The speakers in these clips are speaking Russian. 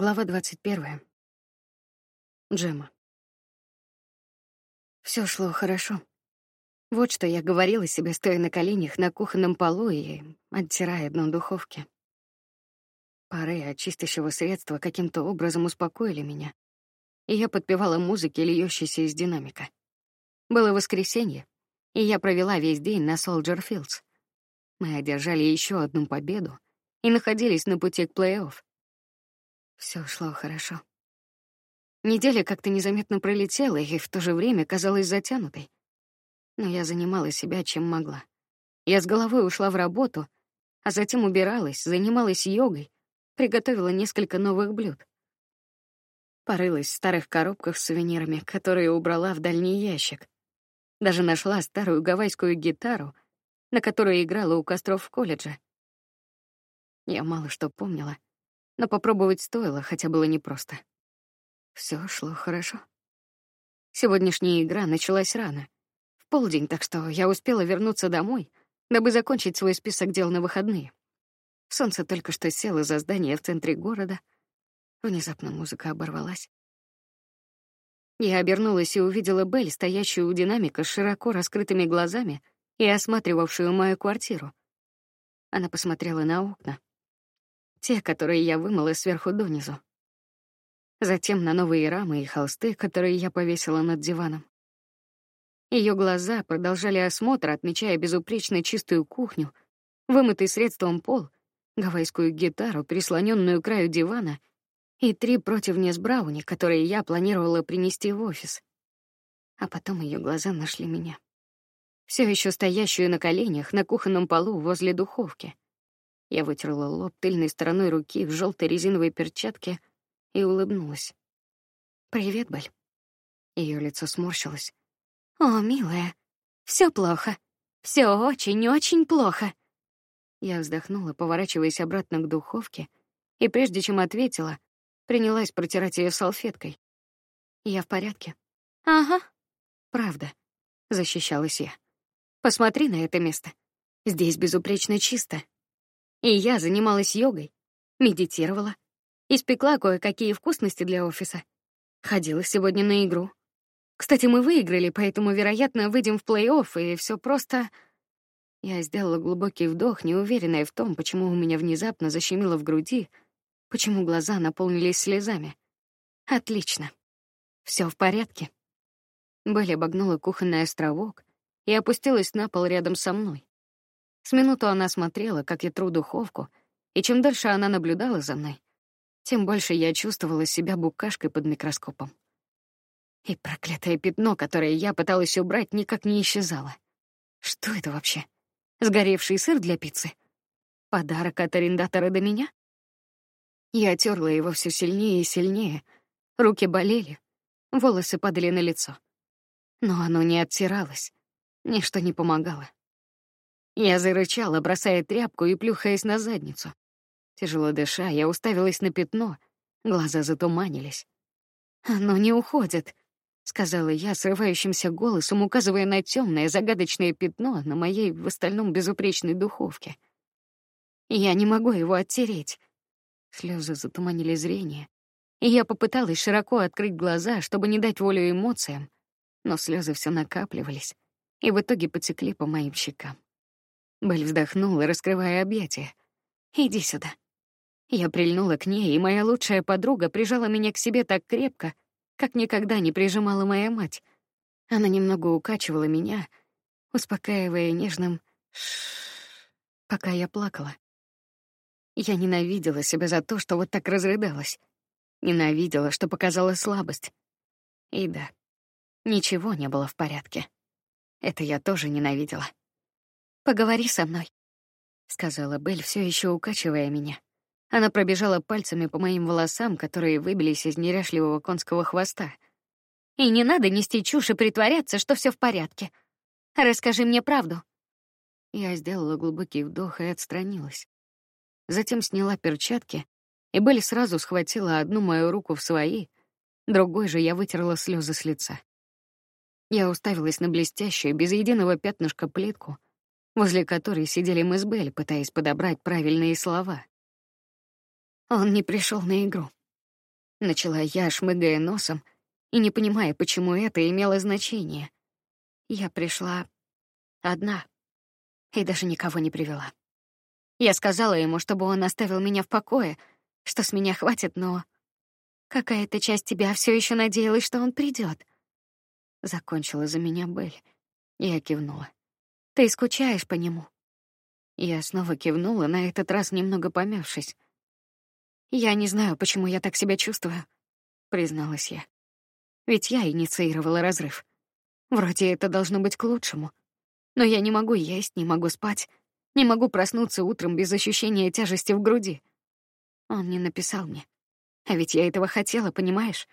Глава двадцать первая. Джема. Все шло хорошо. Вот что я говорила себе, стоя на коленях на кухонном полу и оттирая дно духовки. Пары от чистящего средства каким-то образом успокоили меня, и я подпевала музыке, льющейся из динамика. Было воскресенье, и я провела весь день на Солджер Филдс. Мы одержали еще одну победу и находились на пути к плей-офф. Все шло хорошо. Неделя как-то незаметно пролетела и в то же время казалась затянутой. Но я занимала себя чем могла. Я с головой ушла в работу, а затем убиралась, занималась йогой, приготовила несколько новых блюд. Порылась в старых коробках с сувенирами, которые убрала в дальний ящик. Даже нашла старую гавайскую гитару, на которой играла у костров в колледже. Я мало что помнила — но попробовать стоило, хотя было непросто. Все шло хорошо. Сегодняшняя игра началась рано, в полдень, так что я успела вернуться домой, дабы закончить свой список дел на выходные. Солнце только что село за здание в центре города. Внезапно музыка оборвалась. Я обернулась и увидела Белль, стоящую у динамика с широко раскрытыми глазами и осматривавшую мою квартиру. Она посмотрела на окна те, которые я вымыла сверху донизу. Затем на новые рамы и холсты, которые я повесила над диваном. Ее глаза продолжали осмотр, отмечая безупречно чистую кухню, вымытый средством пол, гавайскую гитару, прислоненную к краю дивана, и три противня с брауни, которые я планировала принести в офис. А потом ее глаза нашли меня, все еще стоящую на коленях на кухонном полу возле духовки. Я вытерла лоб тыльной стороной руки в желтой резиновой перчатке и улыбнулась. Привет, Бель. Ее лицо сморщилось. О, милая, все плохо, все очень-очень плохо. Я вздохнула, поворачиваясь обратно к духовке, и прежде чем ответила, принялась протирать ее салфеткой. Я в порядке. Ага, правда, защищалась я. Посмотри на это место. Здесь безупречно чисто, и я занималась йогой, медитировала, испекла кое-какие вкусности для офиса. Ходила сегодня на игру. Кстати, мы выиграли, поэтому, вероятно, выйдем в плей-офф, и все просто... Я сделала глубокий вдох, неуверенная в том, почему у меня внезапно защемило в груди, почему глаза наполнились слезами. Отлично. Все в порядке. Белли обогнула кухонный островок и опустилась на пол рядом со мной. С минуту она смотрела, как я тру духовку, и чем дольше она наблюдала за мной, тем больше я чувствовала себя букашкой под микроскопом. И проклятое пятно, которое я пыталась убрать, никак не исчезало. Что это вообще? Сгоревший сыр для пиццы? Подарок от арендатора до меня? Я терла его все сильнее и сильнее. Руки болели, волосы падали на лицо. Но оно не оттиралось, ничто не помогало. Я зарычала, бросая тряпку и плюхаясь на задницу. Тяжело дыша, я уставилась на пятно, глаза затуманились. Оно не уходит, сказала я срывающимся голосом, указывая на темное загадочное пятно на моей в остальном безупречной духовке. Я не могу его оттереть. Слезы затуманили зрение, и я попыталась широко открыть глаза, чтобы не дать волю эмоциям, но слезы все накапливались и в итоге потекли по моим щекам. Бель вздохнула, раскрывая объятия. Иди сюда. Я прильнула к ней, и моя лучшая подруга прижала меня к себе так крепко, как никогда не прижимала моя мать. Она немного укачивала меня, успокаивая нежным «ш», пока я плакала. Я ненавидела себя за то, что вот так разрыдалась. Ненавидела, что показала слабость. И да, ничего не было в порядке. Это я тоже ненавидела. Поговори со мной, сказала Бель, все еще укачивая меня. Она пробежала пальцами по моим волосам, которые выбились из неряшливого конского хвоста. И не надо нести чушь и притворяться, что все в порядке. Расскажи мне правду. Я сделала глубокий вдох и отстранилась. Затем сняла перчатки, и Белль сразу схватила одну мою руку в свои, другой же я вытерла слезы с лица. Я уставилась на блестящую, без единого пятнышка плитку, возле которой сидели мы с Белль, пытаясь подобрать правильные слова. Он не пришел на игру. Начала я, шмыгая носом и не понимая, почему это имело значение. Я пришла одна и даже никого не привела. Я сказала ему, чтобы он оставил меня в покое, что с меня хватит, но какая-то часть тебя все еще надеялась, что он придет. Закончила за меня Белль. Я кивнула. Ты скучаешь по нему? Я снова кивнула, на этот раз немного помявшись. Я не знаю, почему я так себя чувствую, призналась я. Ведь я инициировала разрыв. Вроде это должно быть к лучшему. Но я не могу есть, не могу спать, не могу проснуться утром без ощущения тяжести в груди. Он не написал мне. А ведь я этого хотела, понимаешь?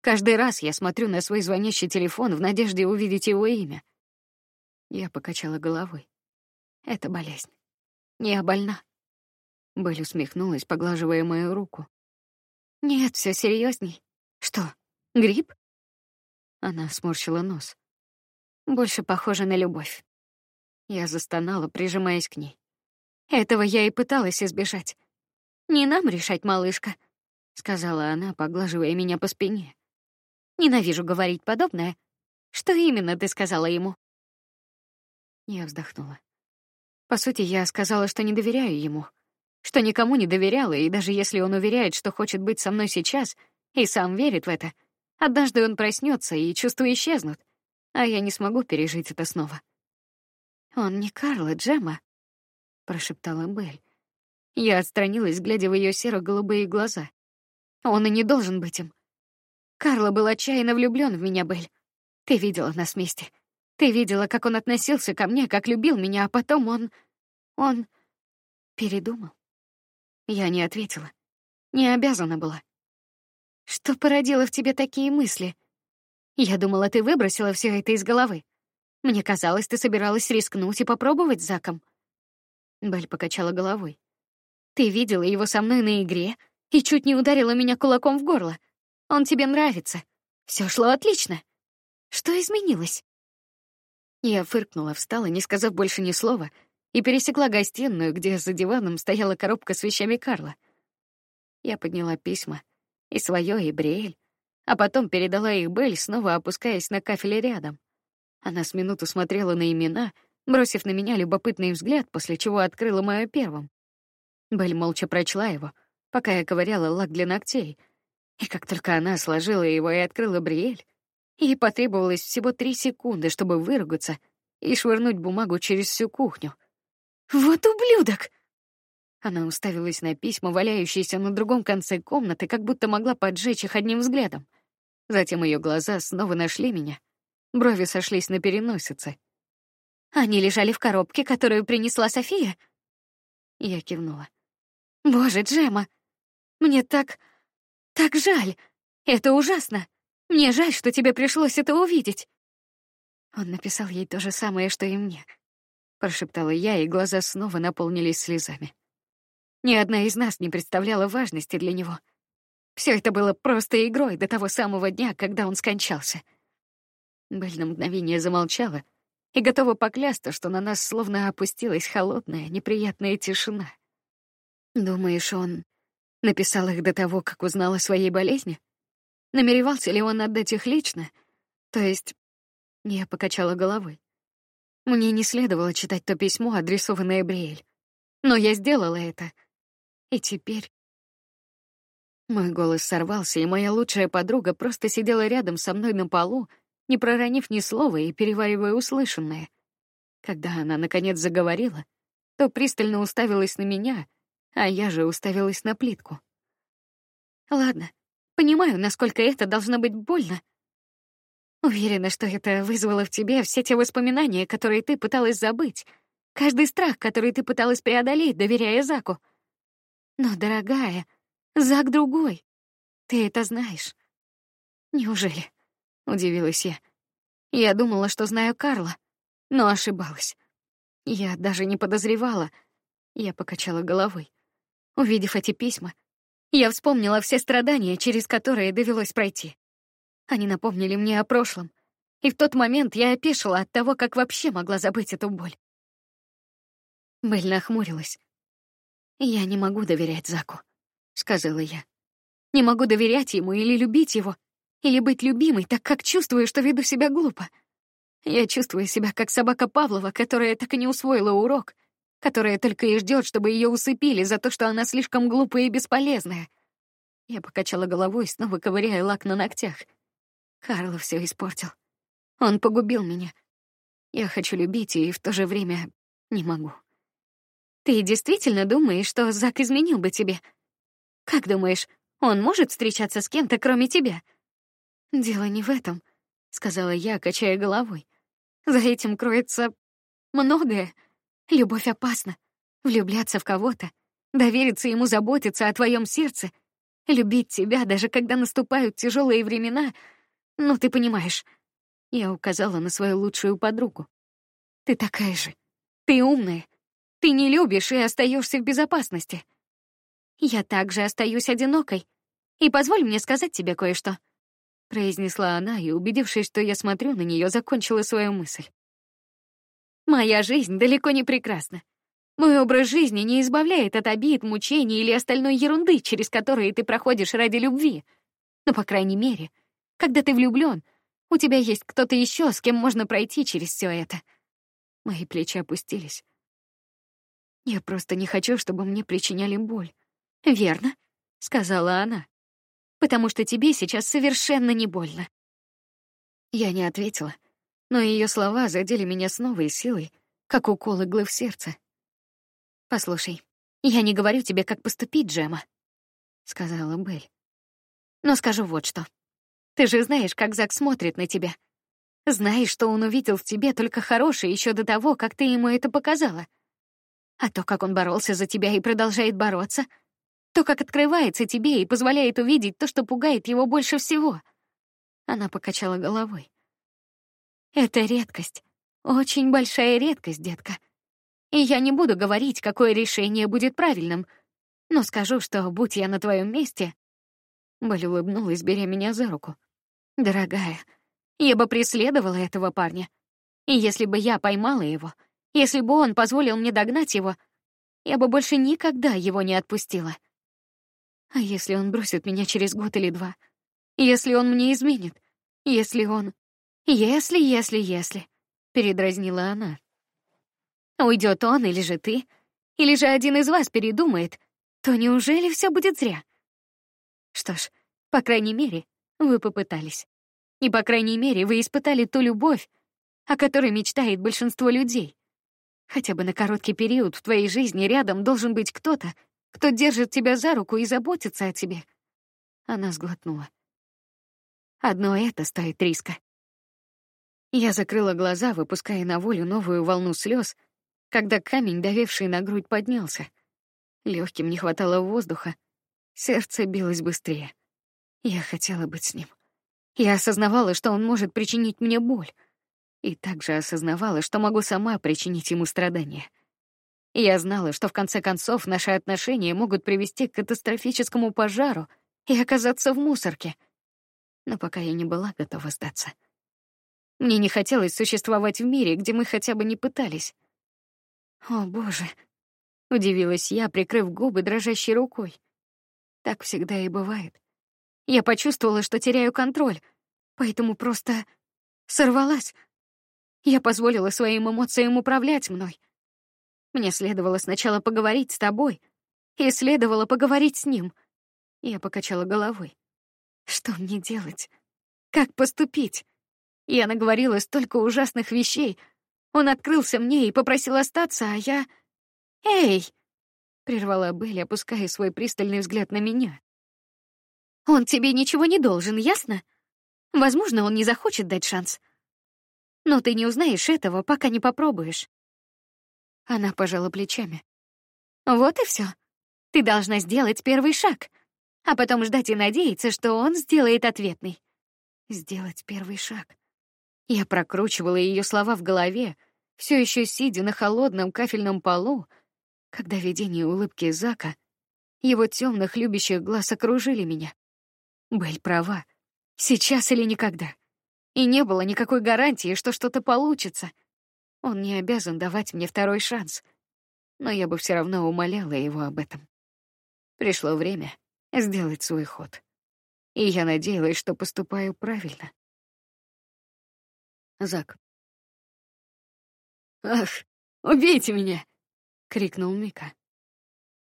Каждый раз я смотрю на свой звонящий телефон в надежде увидеть его имя. Я покачала головой. Это болезнь. Я больна. Белль усмехнулась, поглаживая мою руку. Нет, все серьезней. Что, грипп? Она сморщила нос. Больше похоже на любовь. Я застонала, прижимаясь к ней. Этого я и пыталась избежать. Не нам решать, малышка, сказала она, поглаживая меня по спине. Ненавижу говорить подобное. Что именно ты сказала ему? Я вздохнула. По сути, я сказала, что не доверяю ему, что никому не доверяла, и даже если он уверяет, что хочет быть со мной сейчас, и сам верит в это, однажды он проснется и чувства исчезнут, а я не смогу пережить это снова. Он не Карла, Джема, прошептала Белль. Я отстранилась, глядя в ее серо-голубые глаза. Он и не должен быть им. Карла был отчаянно влюблен в меня, Белль. Ты видела нас вместе. Ты видела, как он относился ко мне, как любил меня, а потом он... Он... передумал. Я не ответила. Не обязана была. Что породило в тебе такие мысли? Я думала, ты выбросила все это из головы. Мне казалось, ты собиралась рискнуть и попробовать с Заком. Бель покачала головой. Ты видела его со мной на игре и чуть не ударила меня кулаком в горло. Он тебе нравится. Все шло отлично. Что изменилось? Я фыркнула, встала, не сказав больше ни слова, и пересекла гостиную, где за диваном стояла коробка с вещами Карла. Я подняла письма, и свое, и Бриэль, а потом передала их Бель, снова опускаясь на кафеле рядом. Она с минуту смотрела на имена, бросив на меня любопытный взгляд, после чего открыла мое первым. Бель молча прочла его, пока я ковыряла лак для ногтей. И как только она сложила его и открыла Бриэль, ей потребовалось всего три секунды, чтобы выругаться и швырнуть бумагу через всю кухню. Вот ублюдок! Она уставилась на письма, валяющиеся на другом конце комнаты, как будто могла поджечь их одним взглядом. Затем ее глаза снова нашли меня — Брови сошлись на переносице. Они лежали в коробке, которую принесла София. Я кивнула. Боже, Джема, мне так, так жаль. Это ужасно. Мне жаль, что тебе пришлось это увидеть. Он написал ей то же самое, что и мне. Прошептала я, и глаза снова наполнились слезами. Ни одна из нас не представляла важности для него. Все это было просто игрой до того самого дня, когда он скончался. Белль на мгновение замолчала и готова поклясться, что на нас словно опустилась холодная, неприятная тишина. Думаешь, он написал их до того, как узнал о своей болезни? Намеревался ли он отдать их лично? То есть... Я покачала головой. Мне не следовало читать то письмо, адресованное Бриэль. Но я сделала это. И теперь... Мой голос сорвался, и моя лучшая подруга просто сидела рядом со мной на полу, не проронив ни слова и переваривая услышанное. Когда она наконец заговорила, то пристально уставилась на меня, а я же уставилась на плитку. Ладно, понимаю, насколько это должно быть больно. Уверена, что это вызвало в тебе все те воспоминания, которые ты пыталась забыть, каждый страх, который ты пыталась преодолеть, доверяя Заку. Но, дорогая, Зак другой. Ты это знаешь. Неужели? удивилась я. Я думала, что знаю Карла, но ошибалась. Я даже не подозревала. Я покачала головой. Увидев эти письма, я вспомнила все страдания, через которые довелось пройти. Они напомнили мне о прошлом, и в тот момент я опешила от того, как вообще могла забыть эту боль. Белль нахмурилась. «Я не могу доверять Заку», — сказала я. Не могу доверять ему или любить его, или быть любимой, так как чувствую, что веду себя глупо. Я чувствую себя как собака Павлова, которая так и не усвоила урок, которая только и ждет, чтобы ее усыпили за то, что она слишком глупая и бесполезная. Я покачала головой, снова ковыряя лак на ногтях. Карл все испортил. Он погубил меня. Я хочу любить и в то же время не могу. Ты действительно думаешь, что Зак изменил бы тебе? Как думаешь, он может встречаться с кем-то, кроме тебя? Дело не в этом, сказала я, качая головой. За этим кроется многое. Любовь опасна. Влюбляться в кого-то, довериться ему заботиться о твоем сердце, любить тебя, даже когда наступают тяжелые времена. Ну, ты понимаешь. Я указала на свою лучшую подругу. Ты такая же. Ты умная. Ты не любишь и остаешься в безопасности. Я также остаюсь одинокой. И позволь мне сказать тебе кое-что произнесла она и, убедившись, что я смотрю на нее, закончила свою мысль. Моя жизнь далеко не прекрасна. Мой образ жизни не избавляет от обид, мучений или остальной ерунды, через которые ты проходишь ради любви. Но, по крайней мере, когда ты влюблён, у тебя есть кто-то еще, с кем можно пройти через все это. Мои плечи опустились. Я просто не хочу, чтобы мне причиняли боль. Верно, сказала она потому что тебе сейчас совершенно не больно. Я не ответила, но ее слова задели меня с новой силой, как укол иглы в сердце. Послушай, я не говорю тебе, как поступить, Джема, сказала Белль. Но скажу вот что. Ты же знаешь, как Зак смотрит на тебя. Знаешь, что он увидел в тебе только хорошее еще до того, как ты ему это показала. А то, как он боролся за тебя и продолжает бороться — то, как открывается тебе и позволяет увидеть то, что пугает его больше всего. Она покачала головой. Это редкость, очень большая редкость, детка. И я не буду говорить, какое решение будет правильным, но скажу, что будь я на твоем месте, Боль улыбнулась, беря меня за руку. Дорогая, я бы преследовала этого парня. И если бы я поймала его, если бы он позволил мне догнать его, я бы больше никогда его не отпустила. А если он бросит меня через год или два? Если он мне изменит? Если он... Если, если, если... Передразнила она. Уйдет он или же ты, или же один из вас передумает, то неужели все будет зря? Что ж, по крайней мере, вы попытались. И по крайней мере, вы испытали ту любовь, о которой мечтает большинство людей. Хотя бы на короткий период в твоей жизни рядом должен быть кто-то, кто держит тебя за руку и заботится о тебе. Она сглотнула. Одно это стоит риска. Я закрыла глаза, выпуская на волю новую волну слез, когда камень, давивший на грудь, поднялся. Легким не хватало воздуха, сердце билось быстрее. Я хотела быть с ним. Я осознавала, что он может причинить мне боль, и также осознавала, что могу сама причинить ему страдания. Я знала, что в конце концов наши отношения могут привести к катастрофическому пожару и оказаться в мусорке. Но пока я не была готова сдаться. Мне не хотелось существовать в мире, где мы хотя бы не пытались. О, боже, удивилась я, прикрыв губы дрожащей рукой. Так всегда и бывает. Я почувствовала, что теряю контроль, поэтому просто сорвалась. Я позволила своим эмоциям управлять мной. Мне следовало сначала поговорить с тобой, и следовало поговорить с ним. Я покачала головой. Что мне делать? Как поступить? Я наговорила столько ужасных вещей. Он открылся мне и попросил остаться, а я... «Эй!» — прервала Белли, опуская свой пристальный взгляд на меня. «Он тебе ничего не должен, ясно? Возможно, он не захочет дать шанс. Но ты не узнаешь этого, пока не попробуешь. Она пожала плечами. Вот и все. Ты должна сделать первый шаг, а потом ждать и надеяться, что он сделает ответный. Сделать первый шаг. Я прокручивала ее слова в голове, все еще сидя на холодном кафельном полу, когда видение улыбки Зака, его темных любящих глаз окружили меня. Бель права. Сейчас или никогда. И не было никакой гарантии, что что-то получится — он не обязан давать мне второй шанс, но я бы все равно умоляла его об этом. Пришло время, сделать свой ход. И я надеялась, что поступаю правильно. Зак. «Ах, убейте меня!» — крикнул Мика.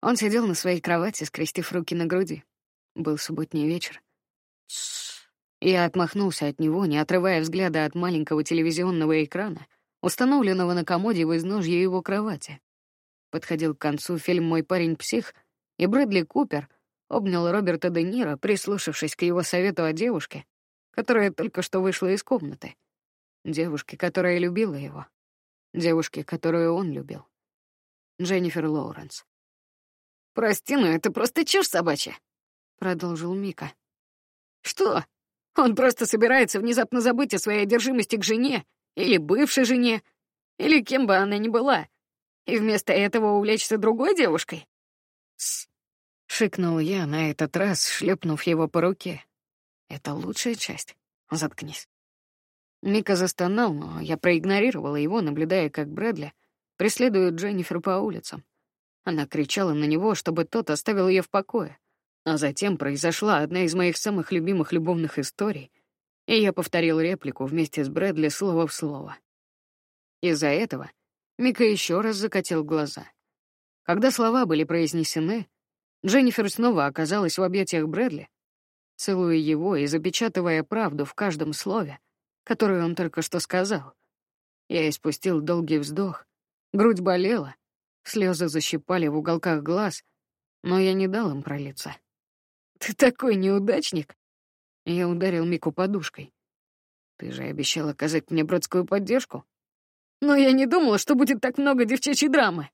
Он сидел на своей кровати, скрестив руки на груди. Был субботний вечер. Я отмахнулся от него, не отрывая взгляда от маленького телевизионного экрана, установленного на комоде в изножье его кровати. Подходил к концу фильм «Мой парень-псих», и Брэдли Купер обнял Роберта Де Ниро, прислушавшись к его совету о девушке, которая только что вышла из комнаты. Девушке, которая любила его. Девушке, которую он любил. Дженнифер Лоуренс. «Прости, но это просто чушь собачья», — продолжил Мика. «Что? Он просто собирается внезапно забыть о своей одержимости к жене, или бывшей жене, или кем бы она ни была, и вместо этого увлечься другой девушкой?» «С...» — шикнул я на этот раз, шлепнув его по руке. «Это лучшая часть. Заткнись». Мика застонал, но я проигнорировала его, наблюдая, как Брэдли преследует Дженнифер по улицам. Она кричала на него, чтобы тот оставил ее в покое. А затем произошла одна из моих самых любимых любовных историй, и я повторил реплику вместе с Брэдли слово в слово. Из-за этого Мика еще раз закатил глаза. Когда слова были произнесены, Дженнифер снова оказалась в объятиях Брэдли, целуя его и запечатывая правду в каждом слове, которую он только что сказал. Я испустил долгий вздох, грудь болела, слезы защипали в уголках глаз, но я не дал им пролиться. «Ты такой неудачник!» Я ударил Мику подушкой. «Ты же обещал оказать мне бродскую поддержку?» «Но я не думала, что будет так много девчачьей драмы!»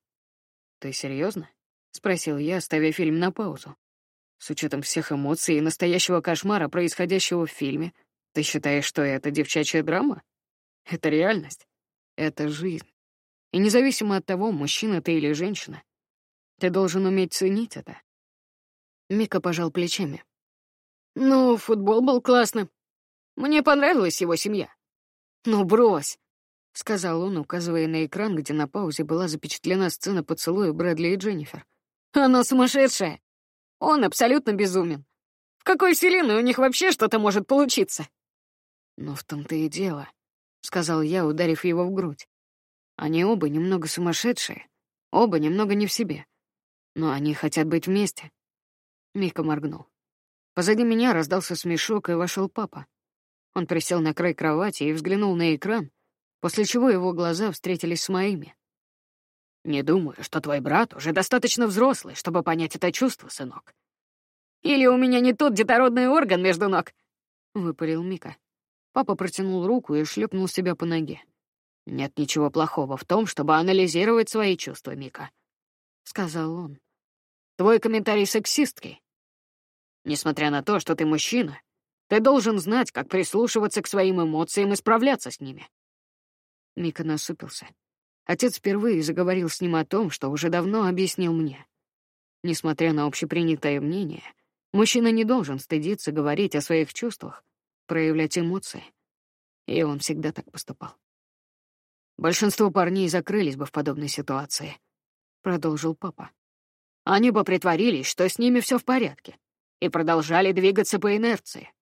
«Ты серьезно? спросил я, ставя фильм на паузу. С учетом всех эмоций и настоящего кошмара, происходящего в фильме, ты считаешь, что это девчачья драма? Это реальность. Это жизнь. И независимо от того, мужчина ты или женщина, ты должен уметь ценить это. Мика пожал плечами. Ну, футбол был классным. Мне понравилась его семья. Ну, брось, сказал он, указывая на экран, где на паузе была запечатлена сцена поцелуя Брэдли и Дженнифер. Она сумасшедшая. Он абсолютно безумен. В какой вселенной у них вообще что-то может получиться? Но в том-то и дело, сказал я, ударив его в грудь. Они оба немного сумасшедшие, оба немного не в себе. Но они хотят быть вместе. Мика моргнул. Позади меня раздался смешок, и вошел папа. Он присел на край кровати и взглянул на экран, после чего его глаза встретились с моими. «Не думаю, что твой брат уже достаточно взрослый, чтобы понять это чувство, сынок». «Или у меня не тот детородный орган между ног», — выпалил Мика. Папа протянул руку и шлепнул себя по ноге. «Нет ничего плохого в том, чтобы анализировать свои чувства, Мика», — сказал он. «Твой комментарий сексистский. Несмотря на то, что ты мужчина, ты должен знать, как прислушиваться к своим эмоциям и справляться с ними». Мика насупился. Отец впервые заговорил с ним о том, что уже давно объяснил мне. Несмотря на общепринятое мнение, мужчина не должен стыдиться говорить о своих чувствах, проявлять эмоции. И он всегда так поступал. Большинство парней закрылись бы в подобной ситуации, продолжил папа. Они бы притворились, что с ними все в порядке, и продолжали двигаться по инерции.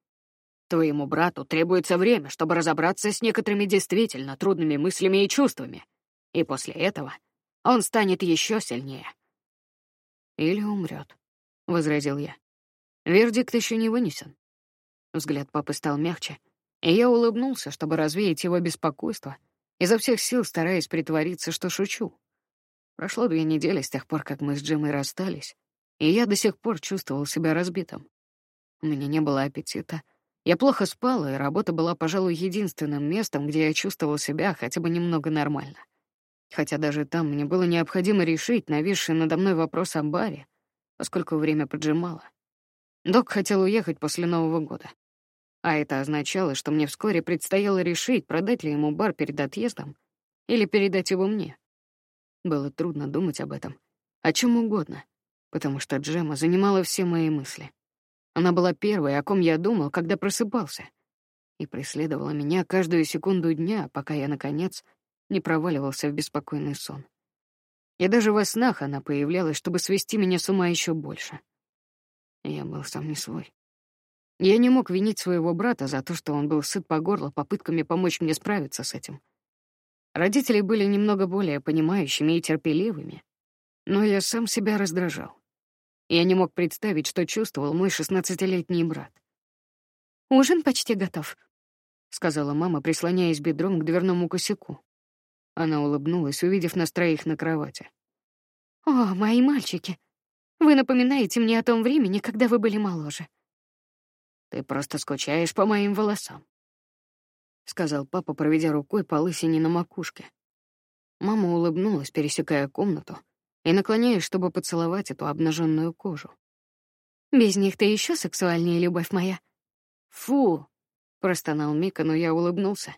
Твоему брату требуется время, чтобы разобраться с некоторыми действительно трудными мыслями и чувствами, и после этого он станет еще сильнее. Или умрет, возразил я. Вердикт еще не вынесен. Взгляд папы стал мягче, и я улыбнулся, чтобы развеять его беспокойство, изо всех сил стараясь притвориться, что шучу. Прошло две недели с тех пор, как мы с Джимой расстались, и я до сих пор чувствовал себя разбитым. У меня не было аппетита. Я плохо спала, и работа была, пожалуй, единственным местом, где я чувствовал себя хотя бы немного нормально. Хотя даже там мне было необходимо решить нависший надо мной вопрос о баре, поскольку время поджимало. Док хотел уехать после Нового года. А это означало, что мне вскоре предстояло решить, продать ли ему бар перед отъездом или передать его мне. Было трудно думать об этом, о чем угодно, потому что Джема занимала все мои мысли. Она была первой, о ком я думал, когда просыпался, и преследовала меня каждую секунду дня, пока я, наконец, не проваливался в беспокойный сон. И даже во снах она появлялась, чтобы свести меня с ума еще больше. Я был сам не свой. Я не мог винить своего брата за то, что он был сыт по горло попытками помочь мне справиться с этим. Родители были немного более понимающими и терпеливыми, но я сам себя раздражал. Я не мог представить, что чувствовал мой шестнадцатилетний брат. «Ужин почти готов», — сказала мама, прислоняясь бедром к дверному косяку. Она улыбнулась, увидев нас троих на кровати. «О, мои мальчики, вы напоминаете мне о том времени, когда вы были моложе». «Ты просто скучаешь по моим волосам», — сказал папа, проведя рукой по лысине на макушке. Мама улыбнулась, пересекая комнату и наклоняясь, чтобы поцеловать эту обнаженную кожу. «Без них ты еще сексуальнее, любовь моя». «Фу!» — простонал Мика, но я улыбнулся.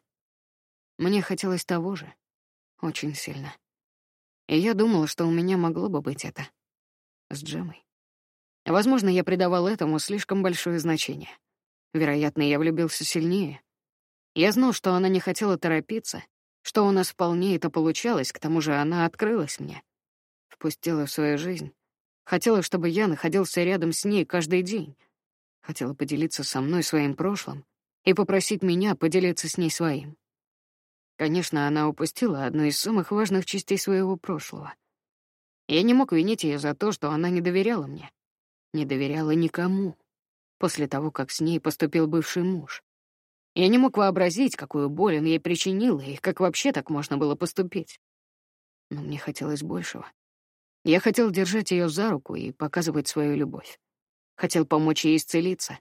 Мне хотелось того же. Очень сильно. И я думал, что у меня могло бы быть это. С Джемой. Возможно, я придавал этому слишком большое значение. Вероятно, я влюбился сильнее. Я знал, что она не хотела торопиться, что у нас вполне это получалось, к тому же она открылась мне. Впустила в свою жизнь. Хотела, чтобы я находился рядом с ней каждый день. Хотела поделиться со мной своим прошлым и попросить меня поделиться с ней своим. Конечно, она упустила одну из самых важных частей своего прошлого. Я не мог винить ее за то, что она не доверяла мне. Не доверяла никому. После того, как с ней поступил бывший муж. Я не мог вообразить, какую боль он ей причинил, и как вообще так можно было поступить. Но мне хотелось большего. Я хотел держать ее за руку и показывать свою любовь. Хотел помочь ей исцелиться,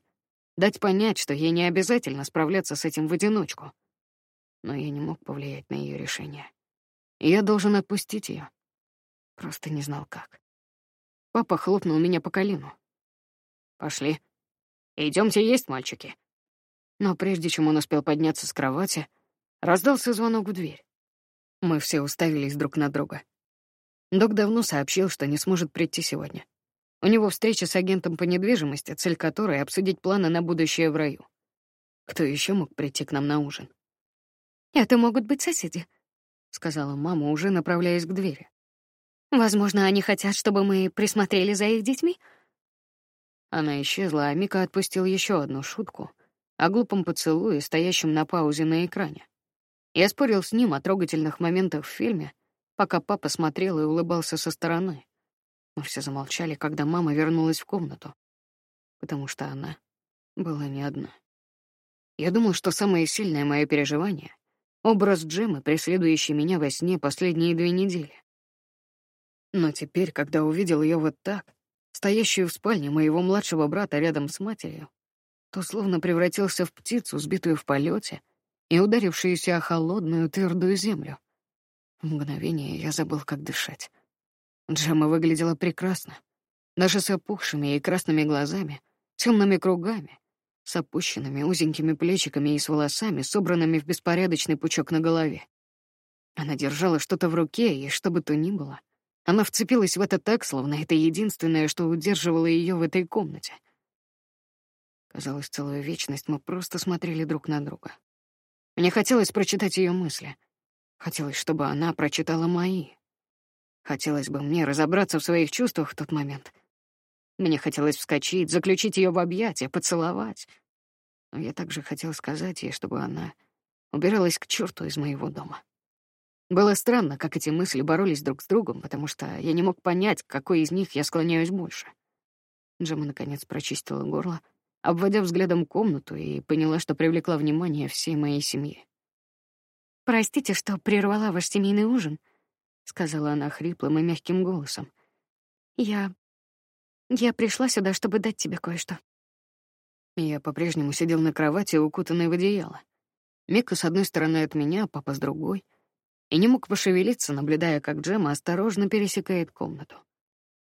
дать понять, что ей не обязательно справляться с этим в одиночку. Но я не мог повлиять на ее решение. я должен отпустить ее. Просто не знал, как. Папа хлопнул меня по колену. «Пошли. Идемте есть, мальчики». Но прежде чем он успел подняться с кровати, раздался звонок в дверь. Мы все уставились друг на друга. Док давно сообщил, что не сможет прийти сегодня. У него встреча с агентом по недвижимости, цель которой — обсудить планы на будущее в раю. Кто еще мог прийти к нам на ужин? «Это могут быть соседи», — сказала мама, уже направляясь к двери. «Возможно, они хотят, чтобы мы присмотрели за их детьми?» Она исчезла, а Мика отпустил еще одну шутку — о глупом поцелуе, стоящем на паузе на экране. Я спорил с ним о трогательных моментах в фильме, пока папа смотрел и улыбался со стороны. Мы все замолчали, когда мама вернулась в комнату, потому что она была не одна. Я думал, что самое сильное мое переживание — образ Джемы, преследующий меня во сне последние две недели. Но теперь, когда увидел ее вот так, стоящую в спальне моего младшего брата рядом с матерью, то словно превратился в птицу, сбитую в полете и ударившуюся о холодную твердую землю. В мгновение я забыл, как дышать. Джема выглядела прекрасно, даже с опухшими и красными глазами, темными кругами, с опущенными узенькими плечиками и с волосами, собранными в беспорядочный пучок на голове. Она держала что-то в руке, и что бы то ни было, она вцепилась в это так, словно это единственное, что удерживало ее в этой комнате — Казалось, целую вечность мы просто смотрели друг на друга. Мне хотелось прочитать ее мысли. Хотелось, чтобы она прочитала мои. Хотелось бы мне разобраться в своих чувствах в тот момент. Мне хотелось вскочить, заключить ее в объятия, поцеловать. Но я также хотел сказать ей, чтобы она убиралась к черту из моего дома. Было странно, как эти мысли боролись друг с другом, потому что я не мог понять, к какой из них я склоняюсь больше. Джема, наконец, прочистила горло — обводя взглядом комнату, и поняла, что привлекла внимание всей моей семьи. «Простите, что прервала ваш семейный ужин», — сказала она хриплым и мягким голосом. «Я... я пришла сюда, чтобы дать тебе кое-что». Я по-прежнему сидел на кровати, укутанный в одеяло. Мика с одной стороны от меня, папа с другой, и не мог пошевелиться, наблюдая, как Джема осторожно пересекает комнату.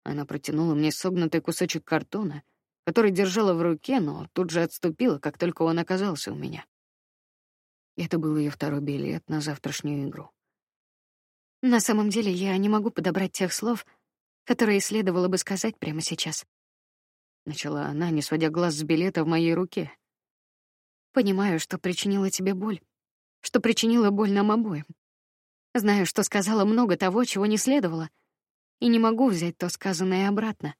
Она протянула мне согнутый кусочек картона — который держала в руке, но тут же отступила, как только он оказался у меня. Это был ее второй билет на завтрашнюю игру. На самом деле я не могу подобрать тех слов, которые следовало бы сказать прямо сейчас. Начала она, не сводя глаз с билета в моей руке. Понимаю, что причинила тебе боль, что причинила боль нам обоим. Знаю, что сказала много того, чего не следовало, и не могу взять то сказанное обратно.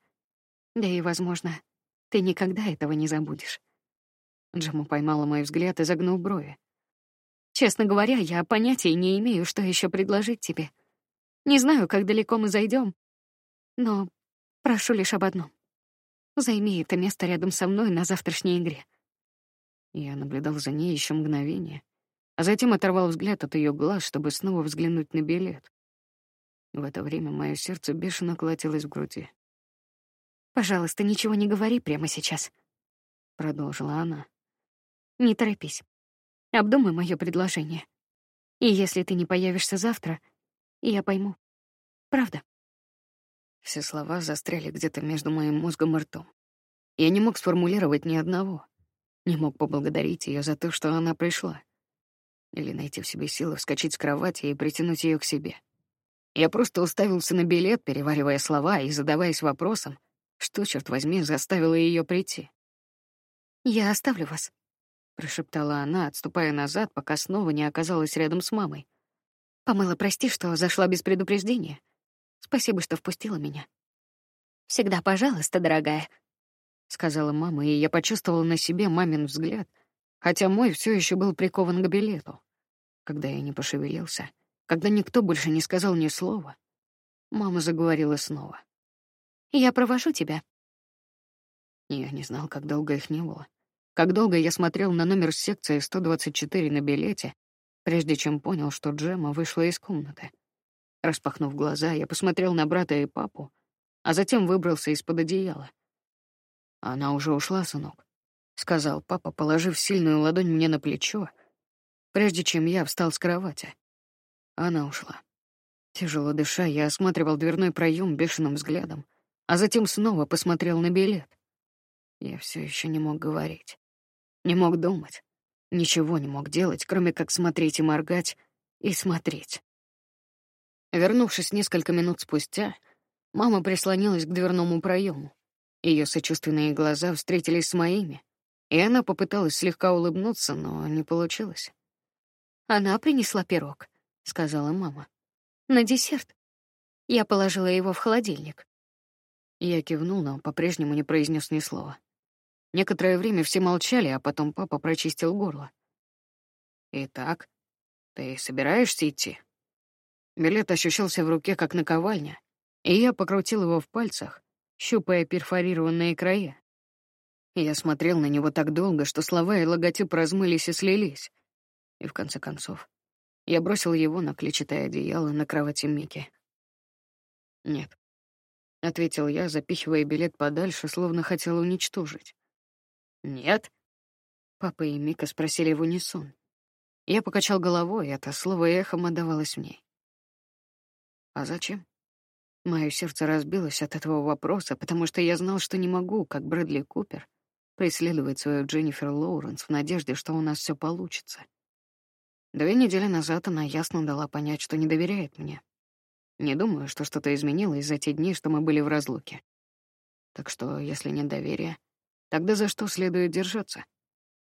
Да и, возможно, Ты никогда этого не забудешь. Джема поймала мой взгляд и загнул брови. Честно говоря, я понятия не имею, что еще предложить тебе. Не знаю, как далеко мы зайдем, но прошу лишь об одном. Займи это место рядом со мной на завтрашней игре. Я наблюдал за ней еще мгновение, а затем оторвал взгляд от ее глаз, чтобы снова взглянуть на билет. В это время мое сердце бешено колотилось в груди. Пожалуйста, ничего не говори прямо сейчас, продолжила она. Не торопись. Обдумай мое предложение. И если ты не появишься завтра, я пойму. Правда. Все слова застряли где-то между моим мозгом и ртом. Я не мог сформулировать ни одного. Не мог поблагодарить ее за то, что она пришла. Или найти в себе силы вскочить с кровати и притянуть ее к себе. Я просто уставился на билет, переваривая слова и задаваясь вопросом, что, черт возьми, заставило ее прийти. «Я оставлю вас», — прошептала она, отступая назад, пока снова не оказалась рядом с мамой. «Помыла, прости, что зашла без предупреждения. Спасибо, что впустила меня». «Всегда пожалуйста, дорогая», — сказала мама, и я почувствовала на себе мамин взгляд, хотя мой все еще был прикован к билету. Когда я не пошевелился, когда никто больше не сказал ни слова, мама заговорила снова. «Я провожу тебя». Я не знал, как долго их не было. Как долго я смотрел на номер секции 124 на билете, прежде чем понял, что Джема вышла из комнаты. Распахнув глаза, я посмотрел на брата и папу, а затем выбрался из-под одеяла. Она уже ушла, сынок, сказал папа, положив сильную ладонь мне на плечо, прежде чем я встал с кровати. Она ушла. Тяжело дыша, я осматривал дверной проем бешеным взглядом, а затем снова посмотрел на билет. Я все еще не мог говорить, не мог думать, ничего не мог делать, кроме как смотреть и моргать и смотреть. Вернувшись несколько минут спустя, мама прислонилась к дверному проему. Ее сочувственные глаза встретились с моими, и она попыталась слегка улыбнуться, но не получилось. Она принесла пирог сказала мама. На десерт. Я положила его в холодильник. Я кивнул, но по-прежнему не произнес ни слова. Некоторое время все молчали, а потом папа прочистил горло. Итак, ты собираешься идти? Билет ощущался в руке как наковальня, и я покрутил его в пальцах, щупая перфорированные края. Я смотрел на него так долго, что слова и логотип размылись и слились. И в конце концов я бросил его на клетчатое одеяло на кровати Мики. «Нет», — ответил я, запихивая билет подальше, словно хотел уничтожить. «Нет?» Папа и Мика спросили в унисон. Я покачал головой, и это слово эхом отдавалось мне. «А зачем?» Мое сердце разбилось от этого вопроса, потому что я знал, что не могу, как Брэдли Купер, преследовать свою Дженнифер Лоуренс в надежде, что у нас все получится. Две недели назад она ясно дала понять, что не доверяет мне. Не думаю, что что-то изменилось за те дни, что мы были в разлуке. Так что, если нет доверия, тогда за что следует держаться?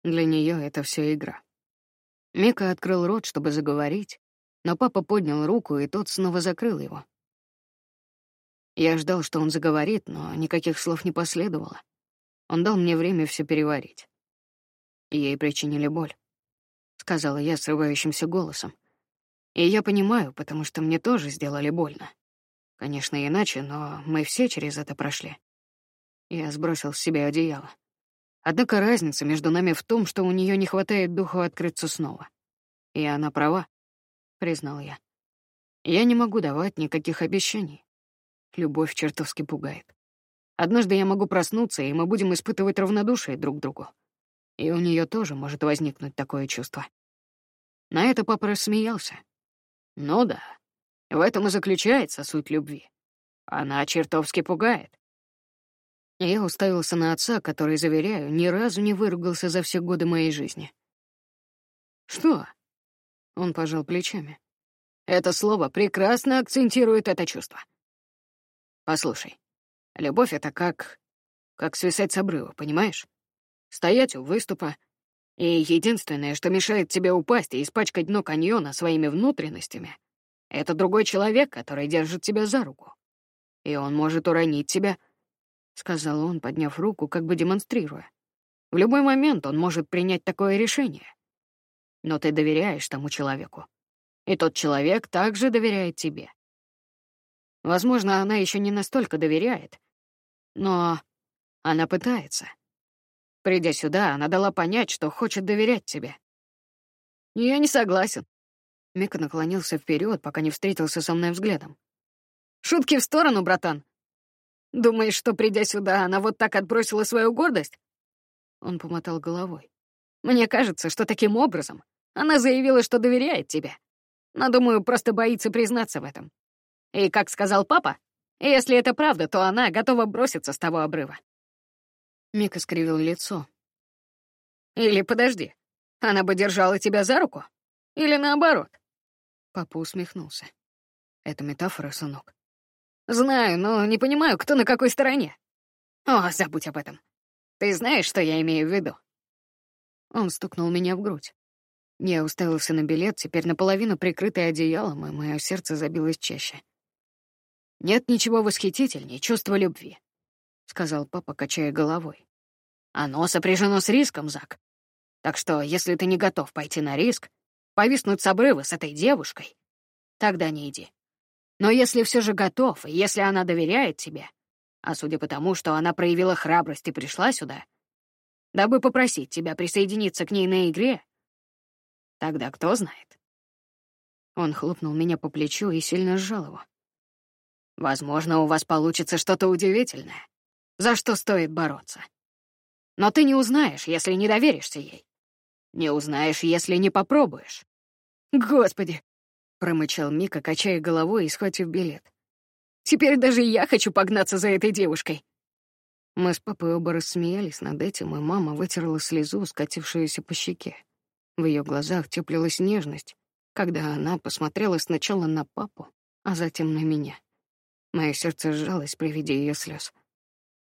Для нее это все игра. Мика открыл рот, чтобы заговорить, но папа поднял руку, и тот снова закрыл его. Я ждал, что он заговорит, но никаких слов не последовало. Он дал мне время все переварить. Ей причинили боль сказала я срывающимся голосом. И я понимаю, потому что мне тоже сделали больно. Конечно, иначе, но мы все через это прошли. Я сбросил с себя одеяло. Однако разница между нами в том, что у нее не хватает духа открыться снова. И она права, признал я. Я не могу давать никаких обещаний. Любовь чертовски пугает. Однажды я могу проснуться, и мы будем испытывать равнодушие друг к другу и у нее тоже может возникнуть такое чувство. На это папа рассмеялся. Ну да, в этом и заключается суть любви. Она чертовски пугает. Я уставился на отца, который, заверяю, ни разу не выругался за все годы моей жизни. «Что?» — он пожал плечами. «Это слово прекрасно акцентирует это чувство. Послушай, любовь — это как... как свисать с обрыва, понимаешь? Стоять у выступа. И единственное, что мешает тебе упасть и испачкать дно каньона своими внутренностями, это другой человек, который держит тебя за руку. И он может уронить тебя. — сказал он, подняв руку, как бы демонстрируя. «В любой момент он может принять такое решение. Но ты доверяешь тому человеку. И тот человек также доверяет тебе. Возможно, она еще не настолько доверяет, но она пытается. Придя сюда, она дала понять, что хочет доверять тебе. Я не согласен. Мика наклонился вперед, пока не встретился со мной взглядом. Шутки в сторону, братан. Думаешь, что, придя сюда, она вот так отбросила свою гордость? Он помотал головой. Мне кажется, что таким образом она заявила, что доверяет тебе. Но, думаю, просто боится признаться в этом. И, как сказал папа, если это правда, то она готова броситься с того обрыва. Мика скривил лицо. Или подожди, она бы держала тебя за руку? Или наоборот? Папа усмехнулся. Это метафора, сынок. Знаю, но не понимаю, кто на какой стороне. О, забудь об этом. Ты знаешь, что я имею в виду? Он стукнул меня в грудь. Я уставился на билет, теперь наполовину прикрытый одеялом, и мое сердце забилось чаще. «Нет ничего восхитительнее чувства любви», — сказал папа, качая головой. «Оно сопряжено с риском, Зак. Так что, если ты не готов пойти на риск, повиснуть с обрыва с этой девушкой, тогда не иди. Но если все же готов, и если она доверяет тебе, а судя по тому, что она проявила храбрость и пришла сюда, дабы попросить тебя присоединиться к ней на игре, тогда кто знает. Он хлопнул меня по плечу и сильно сжал его. Возможно, у вас получится что-то удивительное, за что стоит бороться. Но ты не узнаешь, если не доверишься ей. Не узнаешь, если не попробуешь. Господи, промычал Мика, качая головой и схватив билет. Теперь даже я хочу погнаться за этой девушкой. Мы с папой оба рассмеялись над этим, и мама вытерла слезу, скатившуюся по щеке. В ее глазах теплилась нежность, когда она посмотрела сначала на папу, а затем на меня. Мое сердце сжалось при виде ее слез.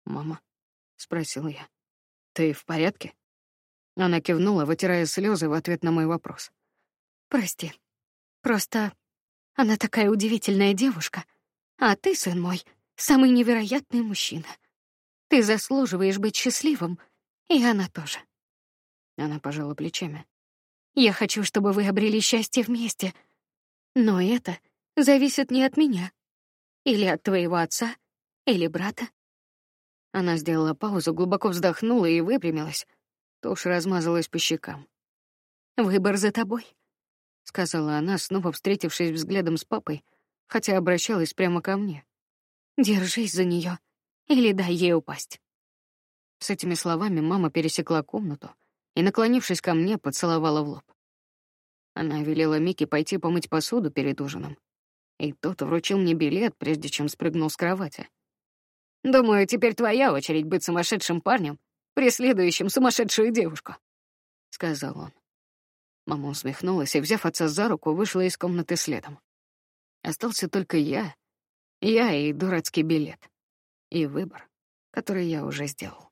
«Мама?» — спросил я. «Ты в порядке?» Она кивнула, вытирая слезы в ответ на мой вопрос. «Прости. Просто она такая удивительная девушка, а ты, сын мой, самый невероятный мужчина. Ты заслуживаешь быть счастливым, и она тоже». Она пожала плечами. «Я хочу, чтобы вы обрели счастье вместе, но это зависит не от меня, или от твоего отца, или брата. Она сделала паузу, глубоко вздохнула и выпрямилась. Тушь размазалась по щекам. «Выбор за тобой», — сказала она, снова встретившись взглядом с папой, хотя обращалась прямо ко мне. «Держись за нее или дай ей упасть». С этими словами мама пересекла комнату и, наклонившись ко мне, поцеловала в лоб. Она велела Мике пойти помыть посуду перед ужином, и тот вручил мне билет, прежде чем спрыгнул с кровати. Думаю, теперь твоя очередь быть сумасшедшим парнем, преследующим сумасшедшую девушку», — сказал он. Мама усмехнулась и, взяв отца за руку, вышла из комнаты следом. Остался только я, я и дурацкий билет, и выбор, который я уже сделал.